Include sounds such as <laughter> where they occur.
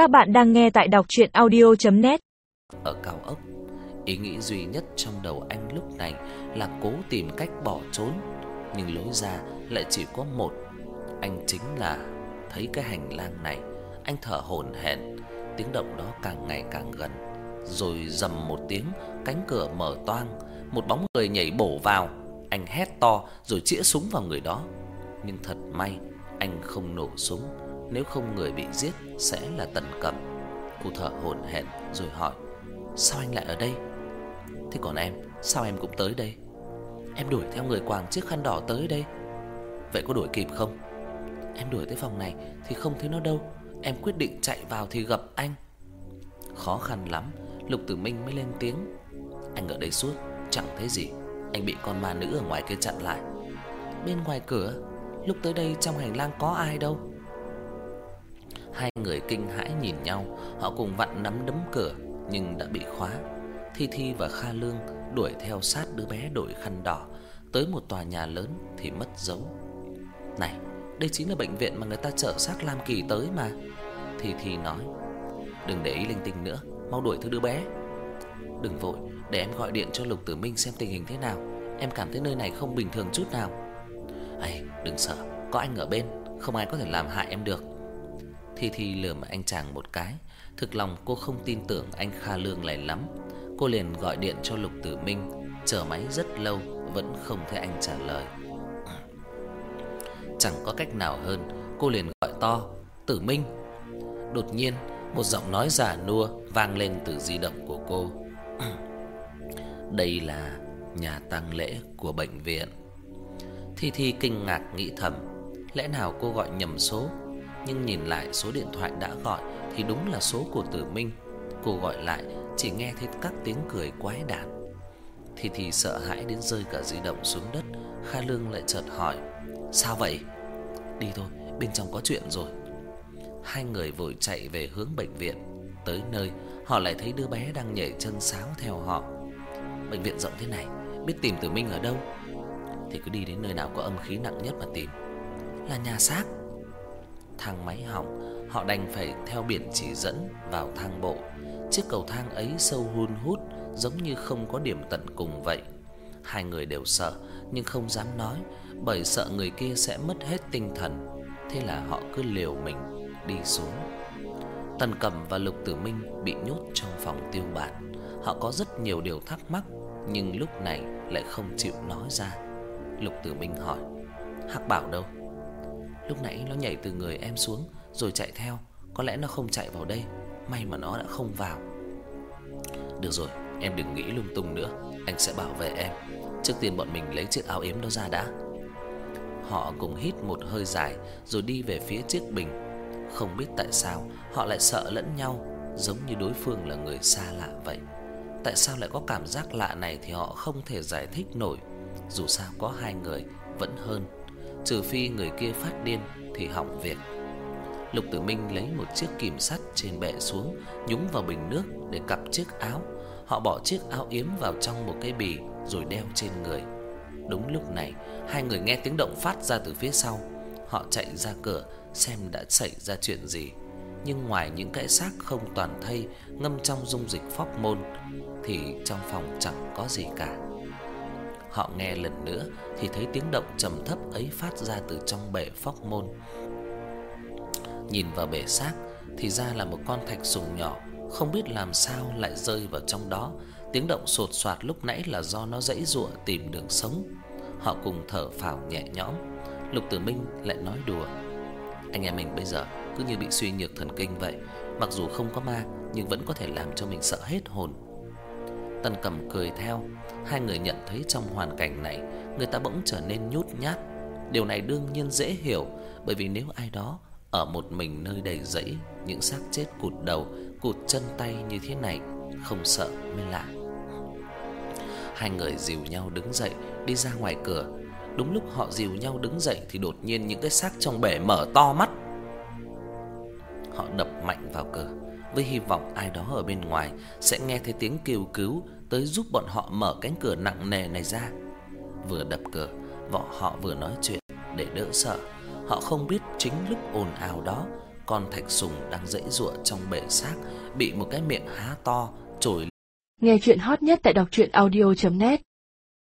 Các bạn đang nghe tại đọc chuyện audio.net Ở cao ốc, ý nghĩ duy nhất trong đầu anh lúc này là cố tìm cách bỏ trốn, nhưng lối ra lại chỉ có một. Anh chính là thấy cái hành lang này, anh thở hổn hển, tiếng động đó càng ngày càng gần. Rồi rầm một tiếng, cánh cửa mở toang, một bóng người nhảy bổ vào. Anh hét to rồi chĩa súng vào người đó. Nhưng thật may, anh không nổ súng nếu không người bị giết sẽ là Tần Cẩm. Cô thở hổn hển rồi hỏi: "Sao anh lại ở đây? Thế còn em, sao em cũng tới đây?" "Em đuổi theo người quàng chiếc khăn đỏ tới đây." "Vậy có đuổi kịp không?" "Em đuổi tới phòng này thì không thấy nó đâu, em quyết định chạy vào thì gặp anh." Khó khăn lắm, Lục Tử Minh mới lên tiếng: "Anh ở đây suốt, chẳng thấy gì, anh bị con ma nữ ở ngoài kia chặn lại." "Bên ngoài cửa, lúc tới đây trong hành lang có ai đâu?" Hai người kinh hãi nhìn nhau, họ cùng vặn nắm đấm cửa nhưng đã bị khóa. Thi Thi và Kha Lương đuổi theo sát đứa bé đội khăn đỏ tới một tòa nhà lớn thì mất dấu. Này, đây chính là bệnh viện mà người ta chở xác Lam Kỳ tới mà. Thi Thi nói. Đừng để ý linh tinh nữa, mau đuổi theo đứa bé. Đừng vội, để em gọi điện cho Lục Tử Minh xem tình hình thế nào. Em cảm thấy nơi này không bình thường chút nào. Ấy, đừng sợ, có anh ở bên, không ai có thể làm hại em được. Thi Thi lườm anh chàng một cái, thực lòng cô không tin tưởng anh Kha Lương này lắm. Cô liền gọi điện cho Lục Tử Minh, chờ máy rất lâu vẫn không thấy anh trả lời. <clears throat> Chẳng có cách nào hơn, cô liền gọi to, "Tử Minh." Đột nhiên, một giọng nói già nua vang lên từ di động của cô. <clears throat> Đây là nhà tang lễ của bệnh viện. Thi Thi kinh ngạc nghĩ thầm, lẽ nào cô gọi nhầm số? Nhưng nhìn lại số điện thoại đã gọi thì đúng là số của Tử Minh. Cô gọi lại chỉ nghe thấy các tiếng cười quái đản. Thì thì sợ hãi đến rơi cả di động xuống đất, Kha Lương lại chợt hỏi: "Sao vậy?" "Đi thôi, bên trong có chuyện rồi." Hai người vội chạy về hướng bệnh viện. Tới nơi, họ lại thấy đứa bé đang nhảy chân sáo theo họ. Bệnh viện rộng thế này, biết tìm Tử Minh ở đâu? Thì cứ đi đến nơi nào có âm khí nặng nhất mà tìm. Là nhà xác. Thang máy hỏng, họ đành phải theo biển chỉ dẫn vào thang bộ. Chiếc cầu thang ấy sâu hun hút, giống như không có điểm tận cùng vậy. Hai người đều sợ nhưng không dám nói, bởi sợ người kia sẽ mất hết tinh thần. Thế là họ cứ liều mình đi xuống. Tần Cẩm và Lục Tử Minh bị nhốt trong phòng tiêu bản. Họ có rất nhiều điều thắc mắc, nhưng lúc này lại không chịu nói ra. Lục Tử Minh hỏi: "Hắc Bảo đâu?" Lúc nãy nó nhảy từ người em xuống rồi chạy theo, có lẽ nó không chạy vào đây, may mà nó đã không vào. Được rồi, em đừng nghĩ lung tung nữa, anh sẽ bảo vệ em. Trước tiên bọn mình lấy chiếc áo yếm đó ra đã. Họ cùng hít một hơi dài rồi đi về phía chiếc bình. Không biết tại sao họ lại sợ lẫn nhau, giống như đối phương là người xa lạ vậy. Tại sao lại có cảm giác lạ này thì họ không thể giải thích nổi. Dù sao có hai người vẫn hơn trừ phi người kia phát điên thì hỏng việc. Lục Tử Minh lấy một chiếc kìm sắt trên bệ xuống, nhúng vào bình nước để cặp chiếc áo. Họ bỏ chiếc áo yếm vào trong một cái bì rồi đeo trên người. Đúng lúc này, hai người nghe tiếng động phát ra từ phía sau. Họ chạy ra cửa xem đã xảy ra chuyện gì. Nhưng ngoài những cái xác không toàn thây ngâm trong dung dịch phóc môn thì trong phòng chẳng có gì cả. Họ nghe lần nữa thì thấy tiếng động trầm thấp ấy phát ra từ trong bể phóc môn. Nhìn vào bể xác thì ra là một con thạch sùng nhỏ, không biết làm sao lại rơi vào trong đó. Tiếng động sột soạt lúc nãy là do nó giãy giụa tìm đường sống. Họ cùng thở phào nhẹ nhõm. Lục Tử Minh lại nói đùa: "Anh em mình bây giờ cứ như bị suy nhược thần kinh vậy, mặc dù không có ma nhưng vẫn có thể làm cho mình sợ hết hồn." Tần Cẩm cười theo, hai người nhận thấy trong hoàn cảnh này, người ta bỗng trở nên nhút nhát. Điều này đương nhiên dễ hiểu, bởi vì nếu ai đó ở một mình nơi đầy rẫy những xác chết cụt đầu, cụt chân tay như thế này, không sợ mới lạ. Hai người dìu nhau đứng dậy, đi ra ngoài cửa. Đúng lúc họ dìu nhau đứng dậy thì đột nhiên những cái xác trong bể mở to mắt. Họ đập mạnh vào cửa với hy vọng ai đó ở bên ngoài sẽ nghe thấy tiếng kêu cứu tới giúp bọn họ mở cánh cửa nặng nề này ra. Vừa đập cửa, bọn họ vừa nói chuyện để đỡ sợ. Họ không biết chính lúc ồn ào đó con thạch sùng đang dãy giụa trong bể xác, bị một cái miệng há to trồi Nghe chuyện hot nhất tại đọc truyện audio net